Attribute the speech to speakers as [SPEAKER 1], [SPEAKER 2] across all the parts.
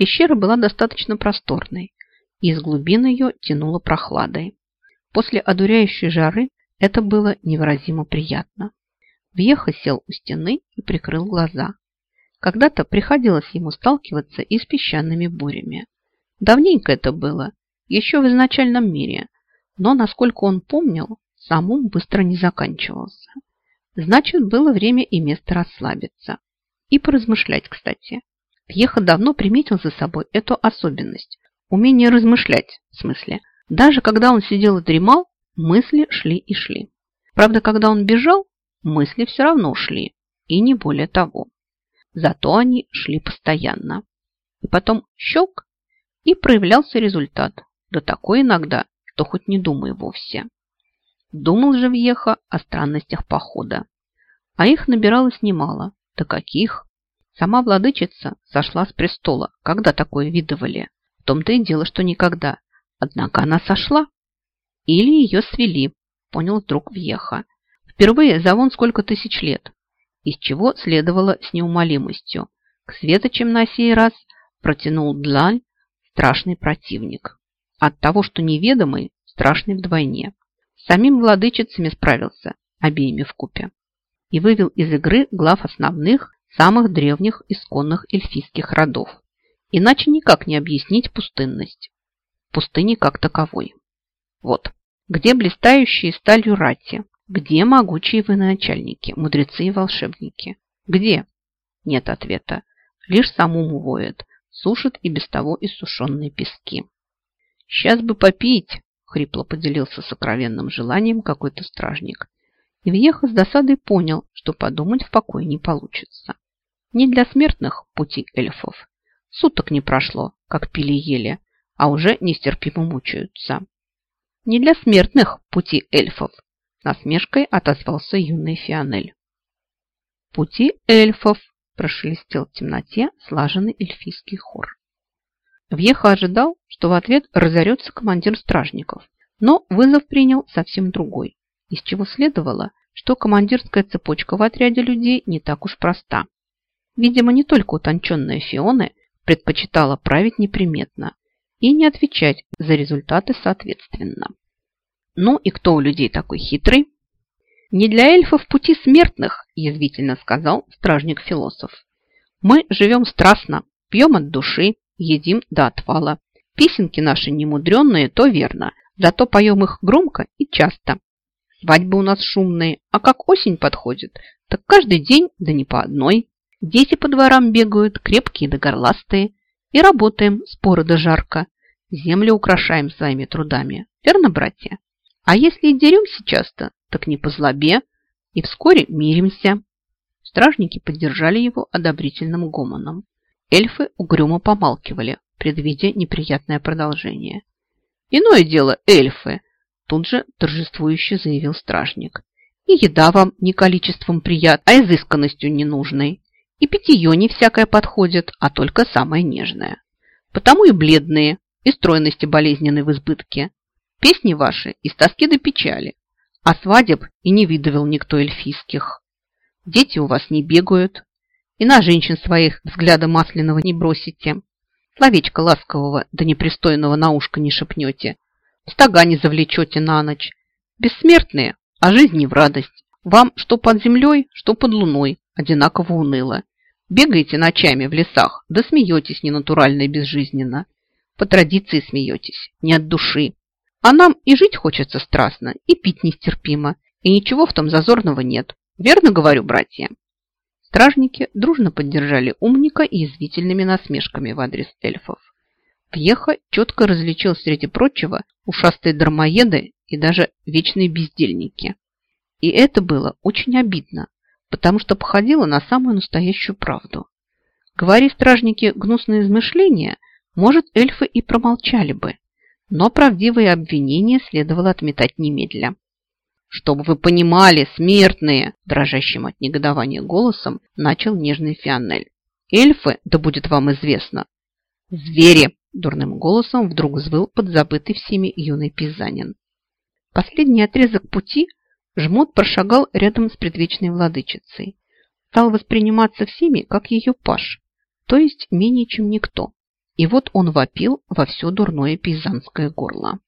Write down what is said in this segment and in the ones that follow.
[SPEAKER 1] Пещера была достаточно просторной, и из глубин ее тянуло прохладой. После одуряющей жары это было невыразимо приятно. Вьеха сел у стены и прикрыл глаза. Когда-то приходилось ему сталкиваться и с песчаными бурями. Давненько это было, еще в изначальном мире, но, насколько он помнил, сам быстро не заканчивался. Значит, было время и место расслабиться. И поразмышлять, кстати. Пьеха давно приметил за собой эту особенность. Умение размышлять, в смысле. Даже когда он сидел и дремал, мысли шли и шли. Правда, когда он бежал, мысли все равно шли. И не более того. Зато они шли постоянно. И потом щелк, и проявлялся результат. Да такой иногда, что хоть не думай вовсе. Думал же Вьеха о странностях похода. А их набиралось немало. Да каких? Сама владычица сошла с престола. Когда такое видывали? В том-то и дело, что никогда. Однако она сошла. Или ее свели, понял вдруг Вьеха. Впервые за вон сколько тысяч лет. Из чего следовало с неумолимостью. К светочам на сей раз протянул длань страшный противник. От того, что неведомый, страшный вдвойне. С самим владычицами справился, обеими в купе и вывел из игры глав основных, самых древних исконных эльфийских родов. Иначе никак не объяснить пустынность. Пустыни как таковой. Вот, где блистающие сталью рати, где могучие военачальники, мудрецы и волшебники? Где? Нет ответа. Лишь самому воет, сушит и без того иссушенные пески. «Сейчас бы попить!» – хрипло поделился сокровенным желанием какой-то стражник – и Вьеха с досадой понял, что подумать в покое не получится. Не для смертных пути эльфов. Суток не прошло, как пили-ели, а уже нестерпимо мучаются. Не для смертных пути эльфов, насмешкой отозвался юный Фионель. Пути эльфов, прошелестел в темноте слаженный эльфийский хор. Вьеха ожидал, что в ответ разорется командир стражников, но вызов принял совсем другой из чего следовало, что командирская цепочка в отряде людей не так уж проста. Видимо, не только утонченная Фионы предпочитала править неприметно и не отвечать за результаты соответственно. Ну и кто у людей такой хитрый? Не для эльфов пути смертных, язвительно сказал стражник-философ. Мы живем страстно, пьем от души, едим до отвала. Песенки наши немудренные, то верно, зато поем их громко и часто. Свадьбы у нас шумные, а как осень подходит, так каждый день, да не по одной. Дети по дворам бегают, крепкие да горластые. И работаем, споры да жарко. Землю украшаем своими трудами. Верно, братья? А если и деремся часто, так не по злобе. И вскоре миримся. Стражники поддержали его одобрительным гомоном. Эльфы угрюмо помалкивали, предвидя неприятное продолжение. Иное дело эльфы – Тут же торжествующе заявил стражник. И еда вам не количеством прият, а изысканностью ненужной. И питье не всякое подходит, а только самое нежное. Потому и бледные, и стройности болезненной в избытке. Песни ваши из тоски до печали, а свадеб и не видывал никто эльфийских. Дети у вас не бегают, и на женщин своих взгляда масляного не бросите. Словечко ласкового да непристойного на ушко не шепнете, стога не завлечете на ночь. Бессмертные, а жизнь не в радость. Вам что под землей, что под луной одинаково уныло. Бегаете ночами в лесах, да смеетесь ненатурально и безжизненно. По традиции смеетесь, не от души. А нам и жить хочется страстно, и пить нестерпимо, и ничего в том зазорного нет. Верно говорю, братья?» Стражники дружно поддержали умника и язвительными насмешками в адрес эльфов. Пьеха четко различил среди прочего ушастые дармоеды и даже вечные бездельники. И это было очень обидно, потому что походило на самую настоящую правду. Говори стражники гнусные измышления, может, эльфы и промолчали бы, но правдивые обвинения следовало отметать немедля. «Чтобы вы понимали, смертные!» дрожащим от негодования голосом начал нежный Фионель. «Эльфы, да будет вам известно, звери!» Дурным голосом вдруг взвыл подзабытый всеми юный пизанин. Последний отрезок пути жмот прошагал рядом с предвечной владычицей. Стал восприниматься всеми как ее паш, то есть менее чем никто. И вот он вопил во все дурное пейзанское горло.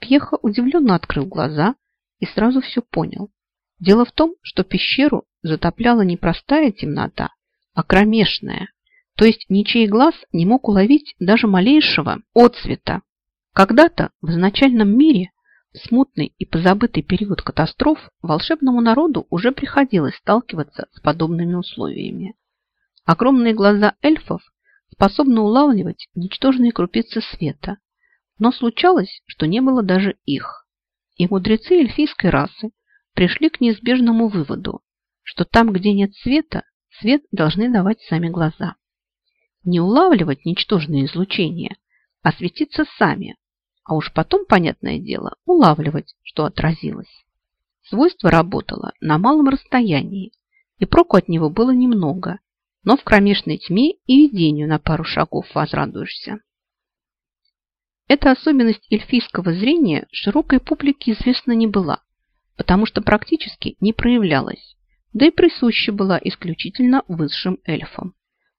[SPEAKER 1] Пьеха удивленно открыл глаза и сразу все понял. Дело в том, что пещеру затопляла не простая темнота, а кромешная. То есть ничей глаз не мог уловить даже малейшего отцвета. Когда-то в изначальном мире, смутный и позабытый период катастроф, волшебному народу уже приходилось сталкиваться с подобными условиями. Огромные глаза эльфов способны улавливать ничтожные крупицы света, но случалось, что не было даже их. И мудрецы эльфийской расы пришли к неизбежному выводу, что там, где нет света, свет должны давать сами глаза. Не улавливать ничтожные излучения, а светиться сами, а уж потом, понятное дело, улавливать, что отразилось. Свойство работало на малом расстоянии, и проку от него было немного, но в кромешной тьме и видению на пару шагов возрадуешься. Эта особенность эльфийского зрения широкой публике известна не была, потому что практически не проявлялась, да и присуща была исключительно высшим эльфам,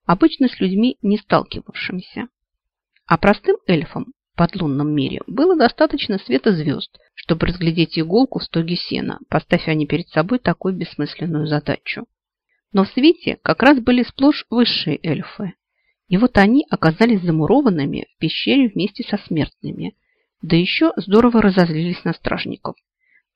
[SPEAKER 1] обычно с людьми не сталкивавшимся. А простым эльфам подлунном мире было достаточно света звезд, чтобы разглядеть иголку в стоге сена, поставив они перед собой такую бессмысленную задачу. Но в свете как раз были сплошь высшие эльфы. И вот они оказались замурованными в пещере вместе со смертными, да еще здорово разозлились на стражников.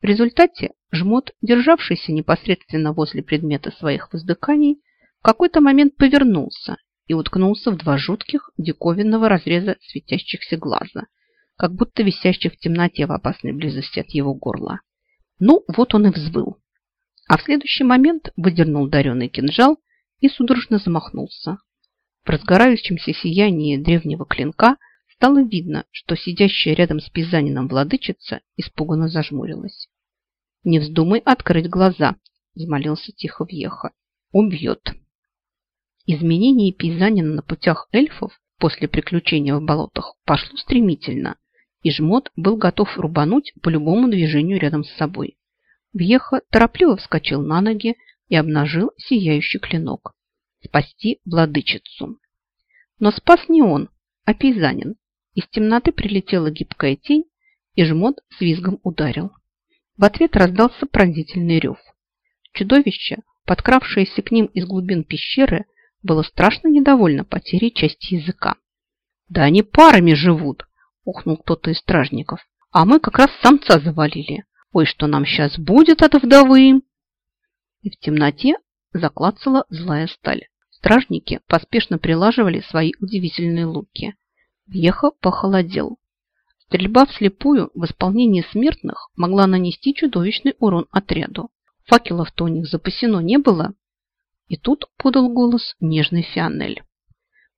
[SPEAKER 1] В результате жмот, державшийся непосредственно возле предмета своих воздыханий, в какой-то момент повернулся и уткнулся в два жутких диковинного разреза светящихся глаза, как будто висящих в темноте в опасной близости от его горла. Ну, вот он и взвыл а в следующий момент выдернул даренный кинжал и судорожно замахнулся. В разгорающемся сиянии древнего клинка стало видно, что сидящая рядом с пизанином владычица испуганно зажмурилась. «Не вздумай открыть глаза», – взмолился тихо Вьеха. «Убьет». Изменение пейзанина на путях эльфов после приключения в болотах пошло стремительно, и жмот был готов рубануть по любому движению рядом с собой. Вьеха торопливо вскочил на ноги и обнажил сияющий клинок. Спасти владычицу. Но спас не он, а пейзанин. Из темноты прилетела гибкая тень, и жмот с визгом ударил. В ответ раздался пронзительный рев. Чудовище, подкравшееся к ним из глубин пещеры, было страшно недовольно потерей части языка. «Да они парами живут!» – ухнул кто-то из стражников. «А мы как раз самца завалили. Ой, что нам сейчас будет от вдовы? И в темноте заклацала злая сталь. Стражники поспешно прилаживали свои удивительные луки. Вьеха похолодел. Стрельба вслепую в исполнении смертных могла нанести чудовищный урон отряду. Факелов-то у них запасено не было. И тут подал голос нежный Фианель.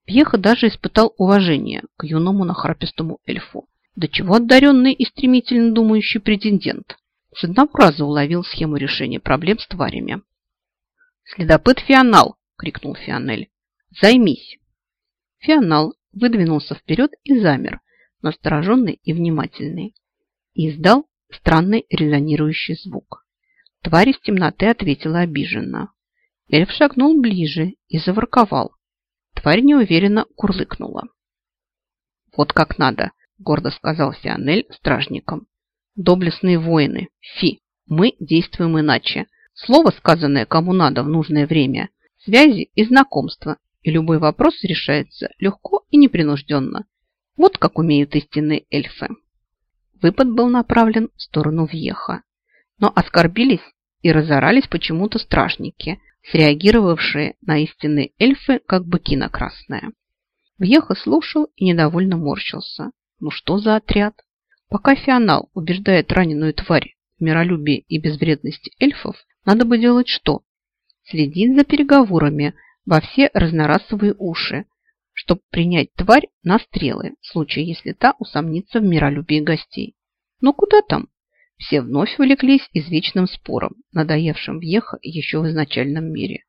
[SPEAKER 1] Пьеха даже испытал уважение к юному нахрапистому эльфу. До чего одаренный и стремительно думающий претендент. С одного раза уловил схему решения проблем с тварями. «Следопыт Фионал!» – крикнул Фионель. «Займись!» Фионал выдвинулся вперед и замер, настороженный и внимательный, и издал странный резонирующий звук. Тварь из темноты ответила обиженно. Эльф шагнул ближе и заворковал. Тварь неуверенно курлыкнула. «Вот как надо!» гордо сказал Фионель стражникам. Доблестные воины, фи, мы действуем иначе. Слово, сказанное кому надо в нужное время, связи и знакомства, и любой вопрос решается легко и непринужденно. Вот как умеют истинные эльфы. Выпад был направлен в сторону Вьеха, но оскорбились и разорались почему-то стражники, среагировавшие на истинные эльфы, как быки на красное. Вьеха слушал и недовольно морщился. Ну что за отряд? Пока Фионал убеждает раненую тварь в миролюбии и безвредности эльфов, надо бы делать что? Следить за переговорами во все разнорасовые уши, чтобы принять тварь на стрелы, в случае, если та усомнится в миролюбии гостей. Но куда там? Все вновь увлеклись извечным спором, надоевшим въеха еще в изначальном мире.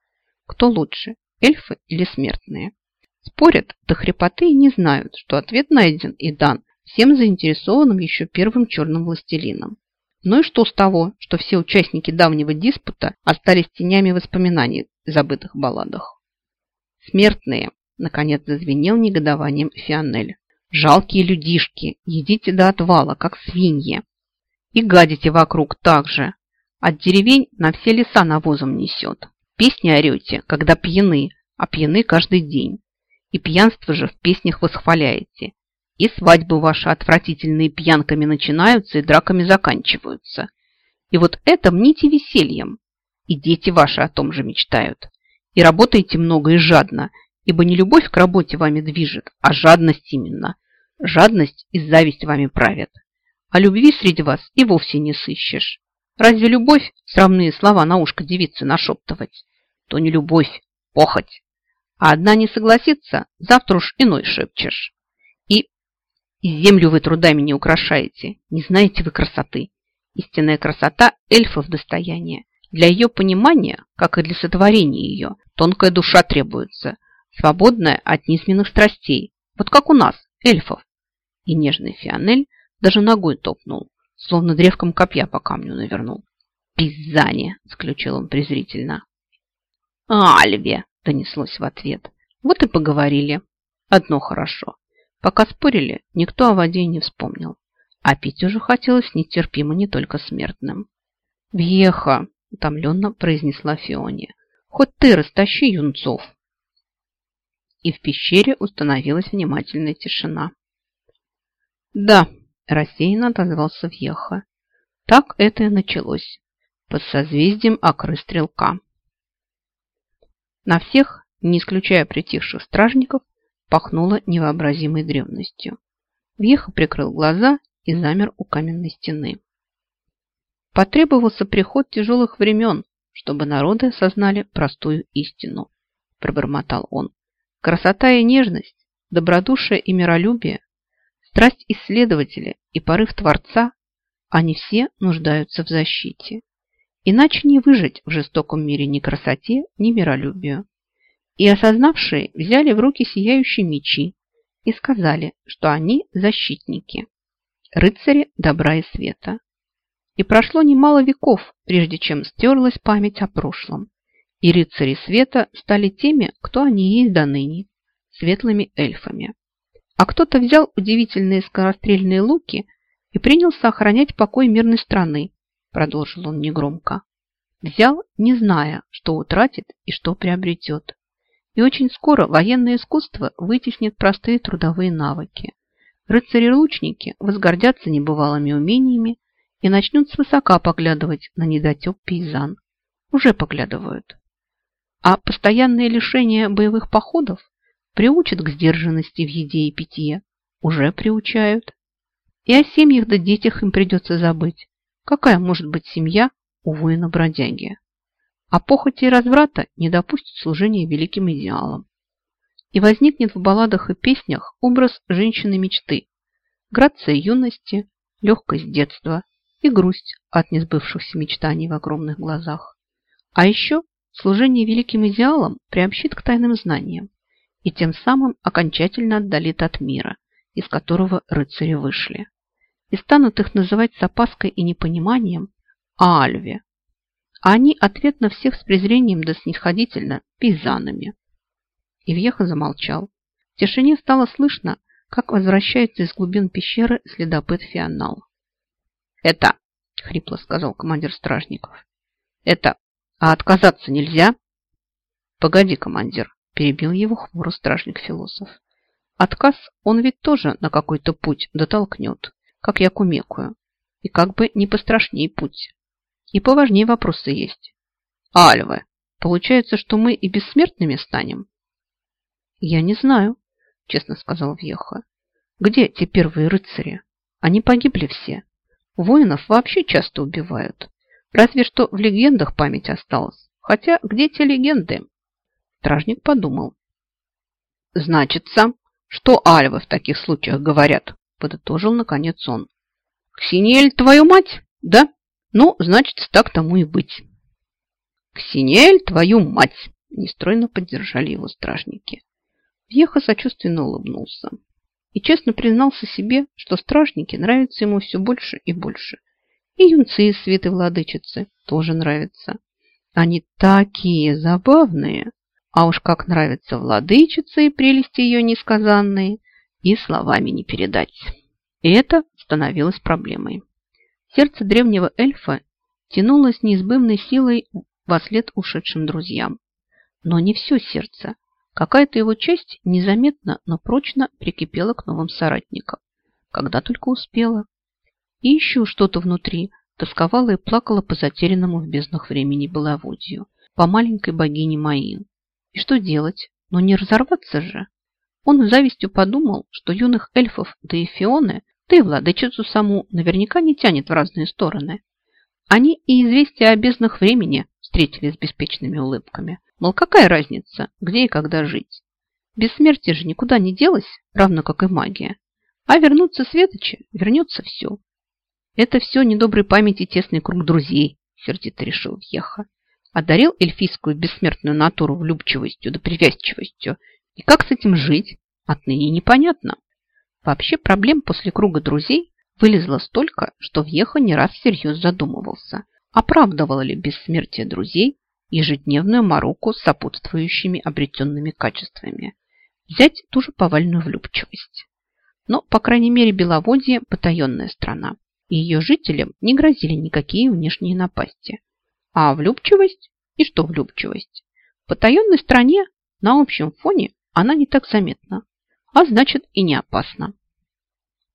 [SPEAKER 1] Кто лучше, эльфы или смертные? Спорят до хрипоты и не знают, что ответ найден и дан всем заинтересованным еще первым черным властелином. Ну и что с того, что все участники давнего диспута остались тенями воспоминаний в забытых балладах? Смертные, Наконец зазвенел негодованием Фионель. Жалкие людишки, едите до отвала, как свиньи. И гадите вокруг так же. От деревень на все леса навозом несет. Песни орете, когда пьяны, а пьяны каждый день. И пьянство же в песнях восхваляете. И свадьбы ваши отвратительные пьянками начинаются и драками заканчиваются. И вот это мните весельем. И дети ваши о том же мечтают. И работаете много и жадно, ибо не любовь к работе вами движет, а жадность именно. Жадность и зависть вами правят. А любви среди вас и вовсе не сыщешь. Разве любовь срамные слова на ушко девицы нашептывать? То не любовь, похоть. А одна не согласится, завтра уж иной шепчешь. И, и землю вы трудами не украшаете, не знаете вы красоты. Истинная красота эльфов достояние. Для ее понимания, как и для сотворения ее, тонкая душа требуется – свободная от низменных страстей, вот как у нас, эльфов. И нежный Фионель даже ногой топнул, словно древком копья по камню навернул. «Пизане!» – заключил он презрительно. «Альве!» – донеслось в ответ. Вот и поговорили. Одно хорошо. Пока спорили, никто о воде не вспомнил. А пить уже хотелось нетерпимо не только смертным. «Вьеха!» – утомленно произнесла Фионе. «Хоть ты растащи юнцов!» и в пещере установилась внимательная тишина. «Да», – рассеянно отозвался Вьеха. Так это и началось, под созвездием окры стрелка. На всех, не исключая притихших стражников, пахнуло невообразимой древностью. Вьеха прикрыл глаза и замер у каменной стены. Потребовался приход тяжелых времен, чтобы народы осознали простую истину, пробормотал он. Красота и нежность, добродушие и миролюбие, страсть исследователя и порыв Творца, они все нуждаются в защите. Иначе не выжить в жестоком мире ни красоте, ни миролюбию. И осознавшие взяли в руки сияющие мечи и сказали, что они защитники, рыцари добра и света. И прошло немало веков, прежде чем стерлась память о прошлом, и рыцари света стали теми, кто они есть до ныне, светлыми эльфами. А кто-то взял удивительные скорострельные луки и принялся охранять покой мирной страны, продолжил он негромко. Взял, не зная, что утратит и что приобретет. И очень скоро военное искусство вытеснит простые трудовые навыки. Рыцари-лучники возгордятся небывалыми умениями и начнут свысока поглядывать на недотеп пейзан. Уже поглядывают. А постоянные лишения боевых походов приучат к сдержанности в еде и питье. Уже приучают. И о семьях да детях им придется забыть. Какая может быть семья у воина-бродяги? А похоти и разврата не допустят служения великим идеалам. И возникнет в балладах и песнях образ женщины-мечты, грация юности, легкость детства и грусть от несбывшихся мечтаний в огромных глазах. А еще Служение великим идеалам приобщит к тайным знаниям и тем самым окончательно отдалит от мира, из которого рыцари вышли. И станут их называть с опаской и непониманием Аальве. А они ответ на всех с презрением да снисходительно пейзанами. Ивьеха замолчал. В тишине стало слышно, как возвращается из глубин пещеры следопыт Фионал. «Это!» – хрипло сказал командир стражников. «Это а отказаться нельзя? Погоди, командир, перебил его хмуро стражник-философ. Отказ он ведь тоже на какой-то путь дотолкнет, как я кумекую. И как бы не пострашней путь. И поважнее вопросы есть. Альвы, получается, что мы и бессмертными станем? Я не знаю, честно сказал Вьеха. Где те первые рыцари? Они погибли все. Воинов вообще часто убивают. Разве что в легендах память осталась. Хотя где те легенды? Стражник подумал. Значится, что альвы в таких случаях говорят, подытожил наконец он. Ксиниэль, твою мать, да? Ну, значит, так тому и быть. Ксиниэль, твою мать, нестройно поддержали его стражники. Вьеха сочувственно улыбнулся и честно признался себе, что стражники нравятся ему все больше и больше – и юнцы из свиты владычицы тоже нравятся. Они такие забавные. А уж как нравится владычица и прелести ее несказанные, и словами не передать. И это становилось проблемой. Сердце древнего эльфа тянулось неизбывной силой во след ушедшим друзьям. Но не все сердце. Какая-то его часть незаметно, но прочно прикипела к новым соратникам. Когда только успела. И еще что-то внутри тосковала и плакала по затерянному в безднах времени Беловодью, по маленькой богине Маин. И что делать? Но не разорваться же. Он с завистью подумал, что юных эльфов, да и Фионы, да и владычицу саму наверняка не тянет в разные стороны. Они и известия о безднах времени встретили с беспечными улыбками. Мол, какая разница, где и когда жить? Бессмертие же никуда не делось, равно как и магия. А вернуться светочи, вернется все. Это все недоброй памяти тесный круг друзей, сердито решил Вьеха одарил эльфийскую бессмертную натуру влюбчивостью да привязчивостью. И как с этим жить, отныне непонятно. Вообще проблем после круга друзей вылезло столько, что Вьеха не раз всерьез задумывался, оправдывало ли бессмертие друзей ежедневную мороку с сопутствующими обретенными качествами. Взять ту же повальную влюбчивость. Но, по крайней мере, Беловодье – потаенная страна, и ее жителям не грозили никакие внешние напасти – а влюбчивость? И что влюбчивость? В потаенной стране на общем фоне она не так заметна, а значит и не опасна.